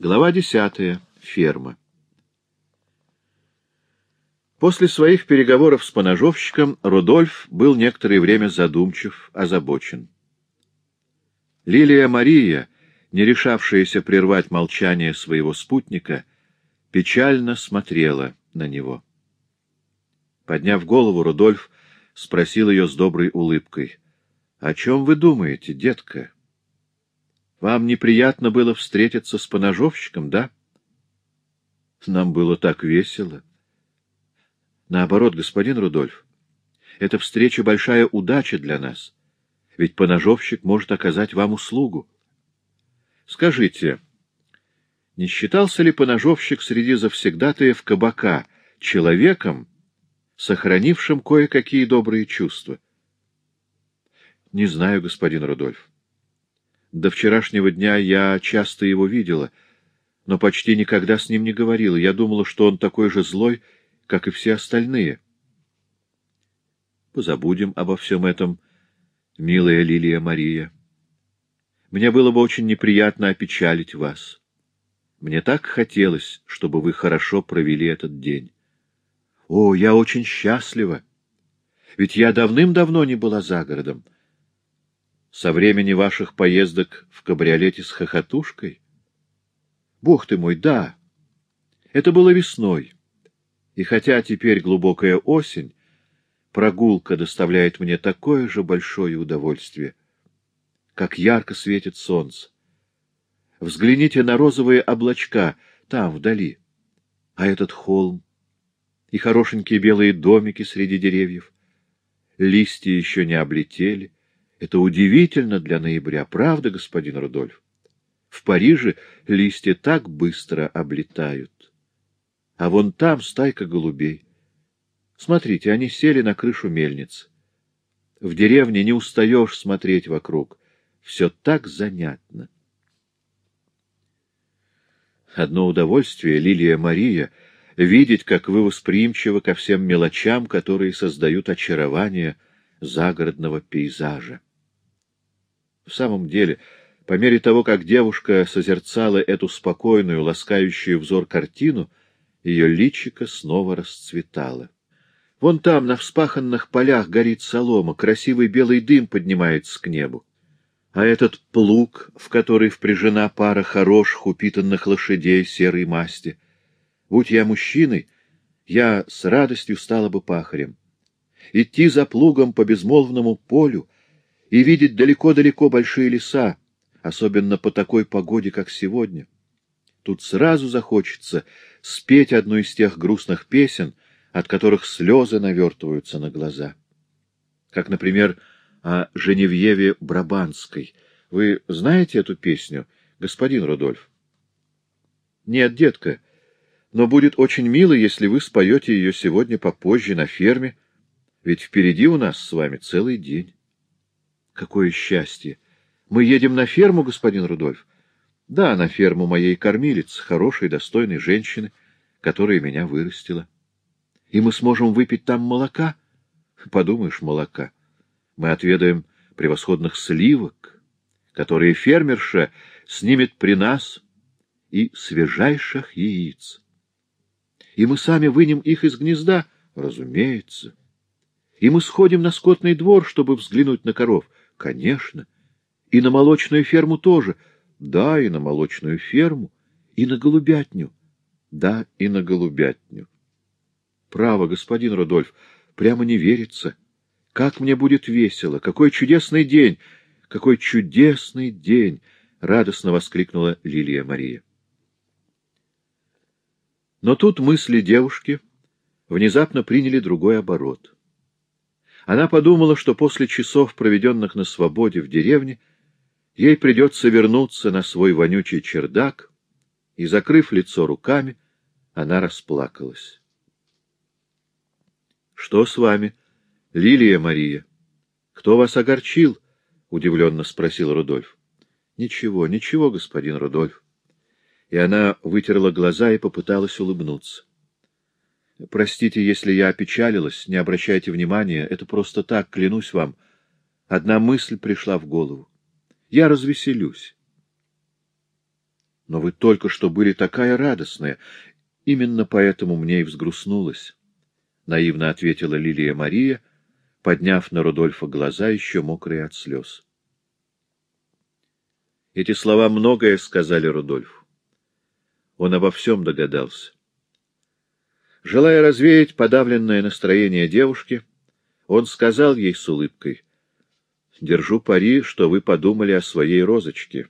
Глава десятая. Ферма. После своих переговоров с поножовщиком Рудольф был некоторое время задумчив, озабочен. Лилия Мария, не решавшаяся прервать молчание своего спутника, печально смотрела на него. Подняв голову, Рудольф спросил ее с доброй улыбкой. — О чем вы думаете, детка? Вам неприятно было встретиться с поножовщиком, да? Нам было так весело. Наоборот, господин Рудольф, эта встреча — большая удача для нас, ведь поножовщик может оказать вам услугу. Скажите, не считался ли поножовщик среди завсегдатаев кабака человеком, сохранившим кое-какие добрые чувства? — Не знаю, господин Рудольф. До вчерашнего дня я часто его видела, но почти никогда с ним не говорила. Я думала, что он такой же злой, как и все остальные. Позабудем обо всем этом, милая Лилия Мария. Мне было бы очень неприятно опечалить вас. Мне так хотелось, чтобы вы хорошо провели этот день. О, я очень счастлива! Ведь я давным-давно не была за городом. Со времени ваших поездок в кабриолете с хохотушкой? Бог ты мой, да! Это было весной. И хотя теперь глубокая осень, прогулка доставляет мне такое же большое удовольствие, как ярко светит солнце. Взгляните на розовые облачка там, вдали. А этот холм и хорошенькие белые домики среди деревьев. Листья еще не облетели. Это удивительно для ноября, правда, господин Рудольф? В Париже листья так быстро облетают а вон там стайка голубей. Смотрите, они сели на крышу мельницы. В деревне не устаешь смотреть вокруг. Все так занятно. Одно удовольствие, Лилия Мария, видеть, как вы восприимчивы ко всем мелочам, которые создают очарование загородного пейзажа. В самом деле, по мере того, как девушка созерцала эту спокойную, ласкающую взор картину, ее личико снова расцветало. Вон там, на вспаханных полях, горит солома, красивый белый дым поднимается к небу. А этот плуг, в который впряжена пара хороших упитанных лошадей серой масти. Будь я мужчиной, я с радостью стала бы пахарем. Идти за плугом по безмолвному полю и видеть далеко-далеко большие леса, особенно по такой погоде, как сегодня. Тут сразу захочется спеть одну из тех грустных песен, от которых слезы навертываются на глаза. Как, например, о Женевьеве Брабанской. Вы знаете эту песню, господин Рудольф? Нет, детка, но будет очень мило, если вы споете ее сегодня попозже на ферме, ведь впереди у нас с вами целый день. Какое счастье! Мы едем на ферму, господин Рудольф. Да, на ферму моей кормилицы, хорошей, достойной женщины, которая меня вырастила. И мы сможем выпить там молока? Подумаешь, молока. Мы отведаем превосходных сливок, которые фермерша снимет при нас, и свежайших яиц. И мы сами вынем их из гнезда, разумеется. И мы сходим на скотный двор, чтобы взглянуть на коров, конечно. И на молочную ферму тоже — да, и на молочную ферму, и на голубятню. Да, и на голубятню. Право, господин Рудольф, прямо не верится. Как мне будет весело! Какой чудесный день! Какой чудесный день! — радостно воскликнула Лилия Мария. Но тут мысли девушки внезапно приняли другой оборот. Она подумала, что после часов, проведенных на свободе в деревне, Ей придется вернуться на свой вонючий чердак, и, закрыв лицо руками, она расплакалась. — Что с вами, Лилия Мария? Кто вас огорчил? — удивленно спросил Рудольф. — Ничего, ничего, господин Рудольф. И она вытерла глаза и попыталась улыбнуться. — Простите, если я опечалилась, не обращайте внимания, это просто так, клянусь вам. Одна мысль пришла в голову. Я развеселюсь. Но вы только что были такая радостная. Именно поэтому мне и взгрустнулось, — наивно ответила Лилия Мария, подняв на Рудольфа глаза, еще мокрые от слез. Эти слова многое сказали Рудольфу. Он обо всем догадался. Желая развеять подавленное настроение девушки, он сказал ей с улыбкой, «Держу пари, что вы подумали о своей розочке.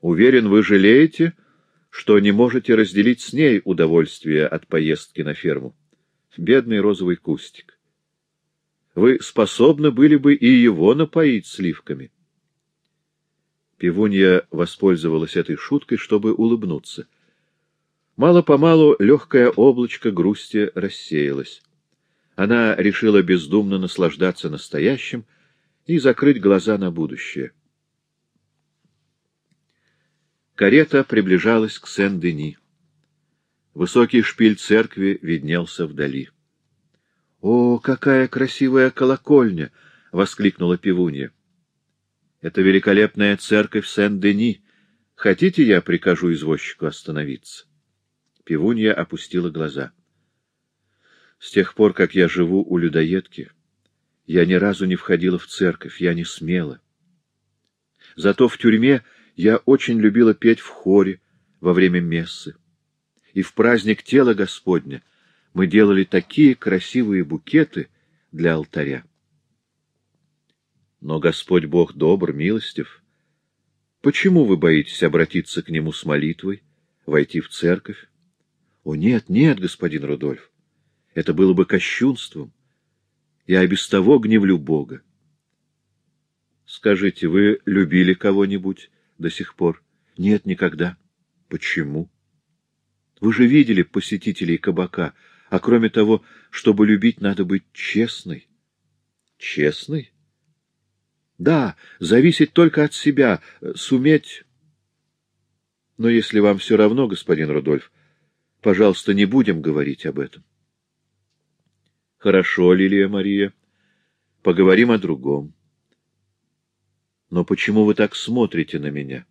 Уверен, вы жалеете, что не можете разделить с ней удовольствие от поездки на ферму. Бедный розовый кустик. Вы способны были бы и его напоить сливками». Пивунья воспользовалась этой шуткой, чтобы улыбнуться. Мало-помалу легкое облачко грусти рассеялось. Она решила бездумно наслаждаться настоящим и закрыть глаза на будущее. Карета приближалась к Сен-Дени. Высокий шпиль церкви виднелся вдали. — О, какая красивая колокольня! — воскликнула пивунья. — Это великолепная церковь Сен-Дени. Хотите, я прикажу извозчику остановиться? Пивунья опустила глаза. С тех пор, как я живу у людоедки, я ни разу не входила в церковь, я не смела. Зато в тюрьме я очень любила петь в хоре во время мессы. И в праздник тела Господня мы делали такие красивые букеты для алтаря. Но Господь Бог добр, милостив. Почему вы боитесь обратиться к Нему с молитвой, войти в церковь? О, нет, нет, господин Рудольф, это было бы кощунством. Я и без того гневлю Бога. Скажите, вы любили кого-нибудь до сих пор? Нет, никогда. Почему? Вы же видели посетителей кабака, а кроме того, чтобы любить, надо быть честной. Честной? Да, зависеть только от себя, суметь... Но если вам все равно, господин Рудольф, Пожалуйста, не будем говорить об этом. Хорошо, Лилия Мария. Поговорим о другом. Но почему вы так смотрите на меня?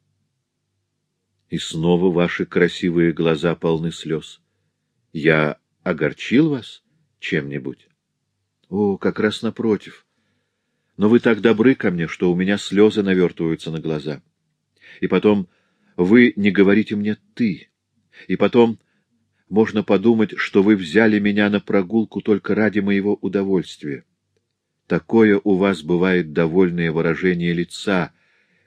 И снова ваши красивые глаза полны слез. Я огорчил вас чем-нибудь? О, как раз напротив. Но вы так добры ко мне, что у меня слезы навертываются на глаза. И потом вы не говорите мне «ты». И потом можно подумать, что вы взяли меня на прогулку только ради моего удовольствия. Такое у вас бывает довольное выражение лица,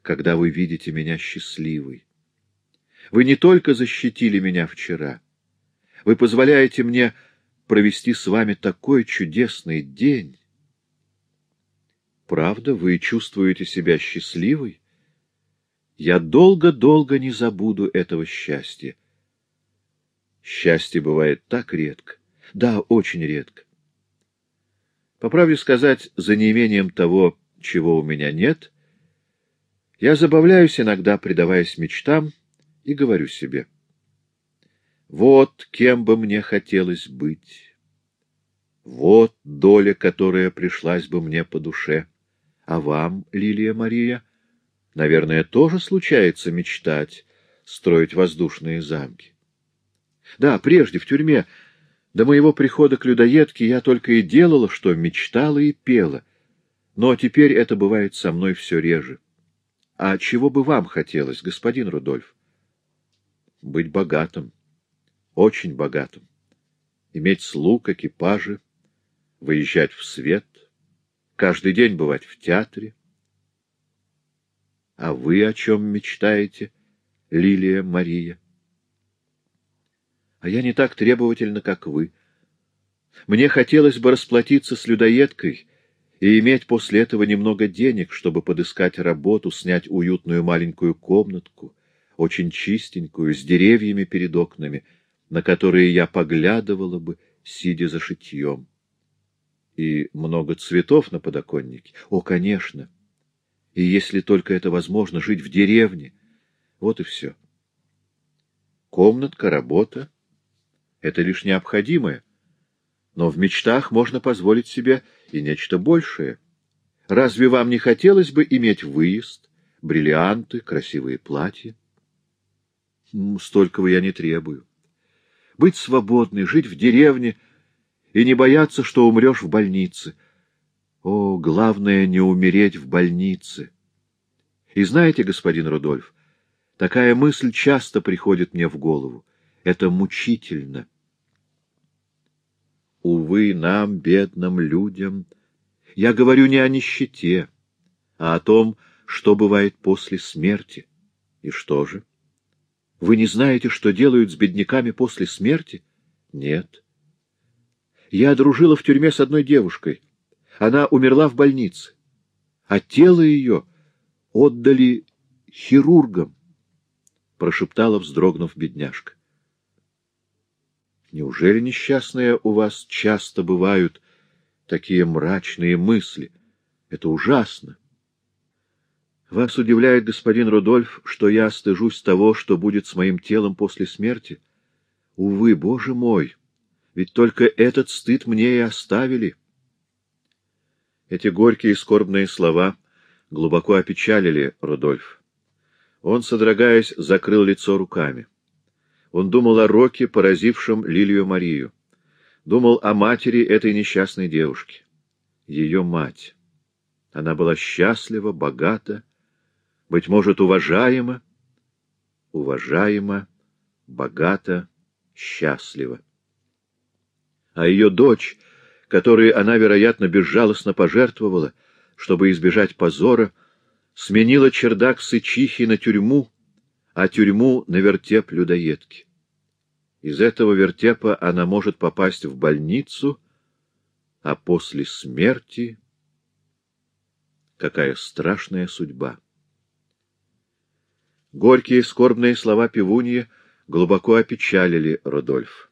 когда вы видите меня счастливой. Вы не только защитили меня вчера, вы позволяете мне провести с вами такой чудесный день. Правда, вы чувствуете себя счастливой? Я долго-долго не забуду этого счастья. Счастье бывает так редко. Да, очень редко. По правде сказать, за неимением того, чего у меня нет, я забавляюсь иногда, предаваясь мечтам, и говорю себе, вот кем бы мне хотелось быть, вот доля, которая пришлась бы мне по душе. А вам, Лилия Мария, наверное, тоже случается мечтать, строить воздушные замки. Да, прежде, в тюрьме, до моего прихода к людоедке я только и делала, что мечтала и пела. Но теперь это бывает со мной все реже. А чего бы вам хотелось, господин Рудольф? Быть богатым, очень богатым, иметь слуг, экипажи, выезжать в свет, каждый день бывать в театре. А вы о чем мечтаете, Лилия Мария? А я не так требовательна, как вы. Мне хотелось бы расплатиться с людоедкой и иметь после этого немного денег, чтобы подыскать работу, снять уютную маленькую комнатку, очень чистенькую, с деревьями перед окнами, на которые я поглядывала бы, сидя за шитьем. И много цветов на подоконнике. О, конечно! И если только это возможно, жить в деревне. Вот и все. Комнатка, работа это лишь необходимое. Но в мечтах можно позволить себе и нечто большее. Разве вам не хотелось бы иметь выезд, бриллианты, красивые платья? Столького я не требую. Быть свободной, жить в деревне и не бояться, что умрешь в больнице. О, главное — не умереть в больнице. И знаете, господин Рудольф, такая мысль часто приходит мне в голову. Это мучительно. Увы, нам, бедным людям, я говорю не о нищете, а о том, что бывает после смерти. И что же? Вы не знаете, что делают с бедняками после смерти? Нет. Я дружила в тюрьме с одной девушкой. Она умерла в больнице, а тело ее отдали хирургам, — прошептала, вздрогнув бедняжка. Неужели, несчастные, у вас часто бывают такие мрачные мысли? Это ужасно. Вас удивляет, господин Рудольф, что я стыжусь того, что будет с моим телом после смерти? Увы, боже мой, ведь только этот стыд мне и оставили. Эти горькие и скорбные слова глубоко опечалили Рудольф. Он, содрогаясь, закрыл лицо руками. Он думал о роке, поразившем Лилию Марию. Думал о матери этой несчастной девушки. Ее мать. Она была счастлива, богата, быть может, уважаема, уважаема, богата, счастлива. А ее дочь, которой она, вероятно, безжалостно пожертвовала, чтобы избежать позора, сменила чердак сычихи на тюрьму, а тюрьму на вертеп людоедки. Из этого вертепа она может попасть в больницу, а после смерти... Какая страшная судьба! Горькие скорбные слова пивуньи глубоко опечалили Родольф.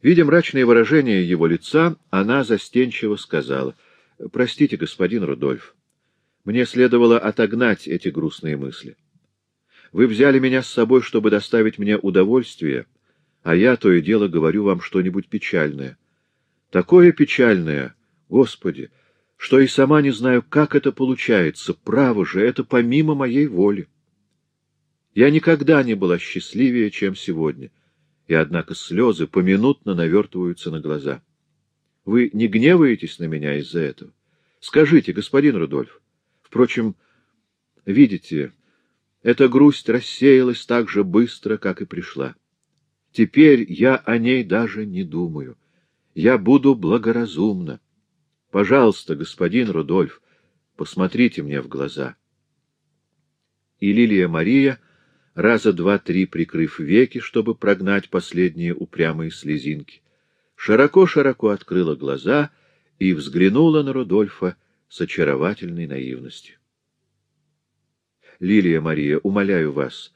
Видя мрачное выражение его лица, она застенчиво сказала, — Простите, господин Рудольф, мне следовало отогнать эти грустные мысли. Вы взяли меня с собой, чтобы доставить мне удовольствие, а я то и дело говорю вам что-нибудь печальное. Такое печальное, Господи, что и сама не знаю, как это получается. Право же, это помимо моей воли. Я никогда не была счастливее, чем сегодня, и, однако, слезы поминутно навертываются на глаза. Вы не гневаетесь на меня из-за этого? Скажите, господин Рудольф. Впрочем, видите, эта грусть рассеялась так же быстро, как и пришла. Теперь я о ней даже не думаю. Я буду благоразумна. Пожалуйста, господин Рудольф, посмотрите мне в глаза. И Лилия Мария, раза два-три прикрыв веки, чтобы прогнать последние упрямые слезинки, широко-широко открыла глаза и взглянула на Рудольфа с очаровательной наивностью. Лилия Мария, умоляю вас,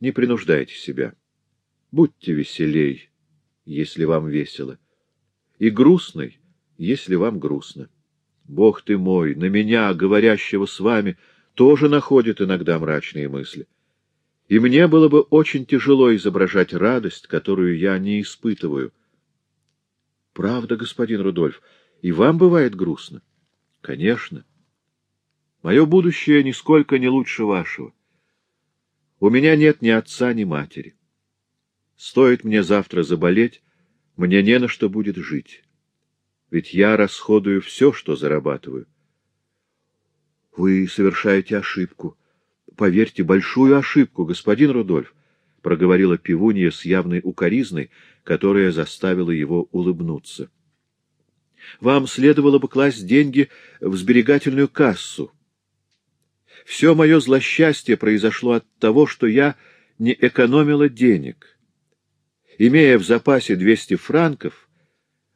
не принуждайте себя. Будьте веселей, если вам весело, и грустной, если вам грустно. Бог ты мой, на меня, говорящего с вами, тоже находит иногда мрачные мысли. И мне было бы очень тяжело изображать радость, которую я не испытываю. Правда, господин Рудольф, и вам бывает грустно? Конечно. Мое будущее нисколько не лучше вашего. У меня нет ни отца, ни матери. Стоит мне завтра заболеть, мне не на что будет жить. Ведь я расходую все, что зарабатываю. Вы совершаете ошибку. Поверьте, большую ошибку, господин Рудольф, — проговорила пивунья с явной укоризной, которая заставила его улыбнуться. Вам следовало бы класть деньги в сберегательную кассу, все мое злосчастье произошло от того, что я не экономила денег. Имея в запасе 200 франков,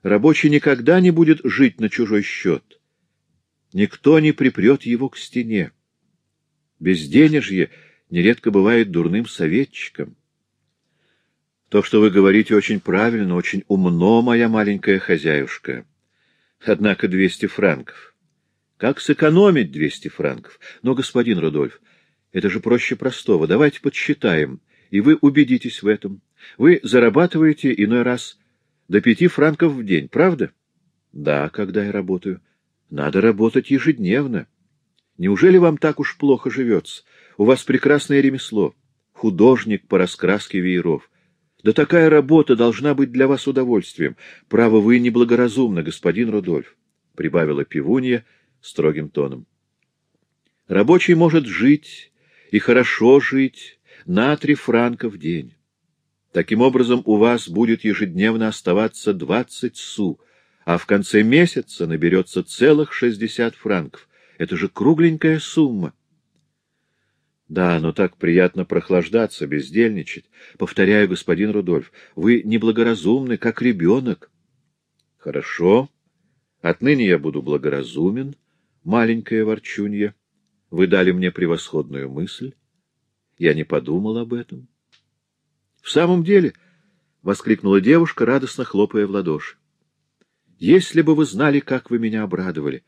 рабочий никогда не будет жить на чужой счет. Никто не припрет его к стене. Безденежье нередко бывает дурным советчиком. То, что вы говорите, очень правильно, очень умно, моя маленькая хозяюшка. Однако 200 франков. Как сэкономить 200 франков? Но, господин Рудольф, это же проще простого. Давайте подсчитаем, и вы убедитесь в этом. Вы зарабатываете иной раз до пяти франков в день, правда? Да, когда я работаю. Надо работать ежедневно. Неужели вам так уж плохо живется? У вас прекрасное ремесло. художник по раскраске вееров. Да такая работа должна быть для вас удовольствием. Право, вы неблагоразумны, господин Рудольф, — прибавила пивунья строгим тоном. Рабочий может жить и хорошо жить на три франка в день. Таким образом, у вас будет ежедневно оставаться двадцать су, а в конце месяца наберется целых шестьдесят франков. Это же кругленькая сумма. Да, но так приятно прохлаждаться, бездельничать. Повторяю, господин Рудольф, вы неблагоразумны, как ребенок. Хорошо. Отныне я буду благоразумен, маленькая ворчунья. Вы дали мне превосходную мысль. Я не подумал об этом. — В самом деле, — воскликнула девушка, радостно хлопая в ладоши, — если бы вы знали, как вы меня обрадовали.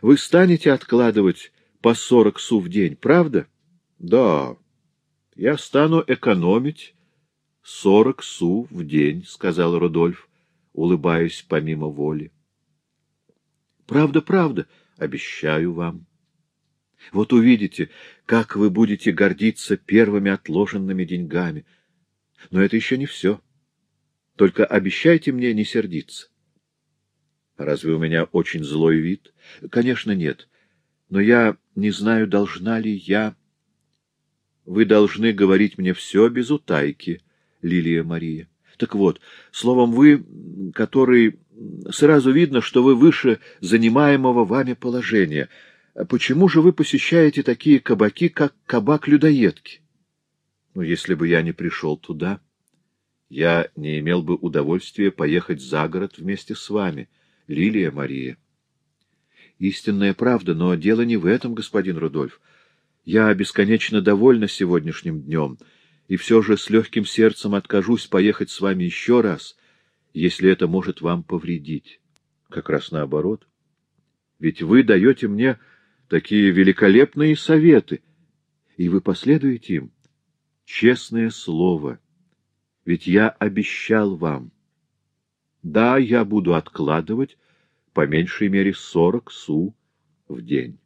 Вы станете откладывать по сорок су в день, правда? Да, я стану экономить сорок су в день, — сказал Рудольф, улыбаясь помимо воли. Правда, правда, обещаю вам. Вот увидите, как вы будете гордиться первыми отложенными деньгами. Но это еще не все. Только обещайте мне не сердиться. Разве у меня очень злой вид? Конечно, нет. Но я не знаю, должна ли я... Вы должны говорить мне все без утайки, Лилия Мария. Так вот, словом, вы, который... Сразу видно, что вы выше занимаемого вами положения. Почему же вы посещаете такие кабаки, как кабак людоедки? Ну, если бы я не пришел туда, я не имел бы удовольствия поехать за город вместе с вами, Лилия Мария. Истинная правда, но дело не в этом, господин Рудольф. Я бесконечно довольна сегодняшним днем, и все же с легким сердцем откажусь поехать с вами еще раз, если это может вам повредить. Как раз наоборот. Ведь вы даете мне такие великолепные советы, и вы последуете им. Честное слово. Ведь я обещал вам. Да, я буду откладывать по меньшей мере сорок су в день.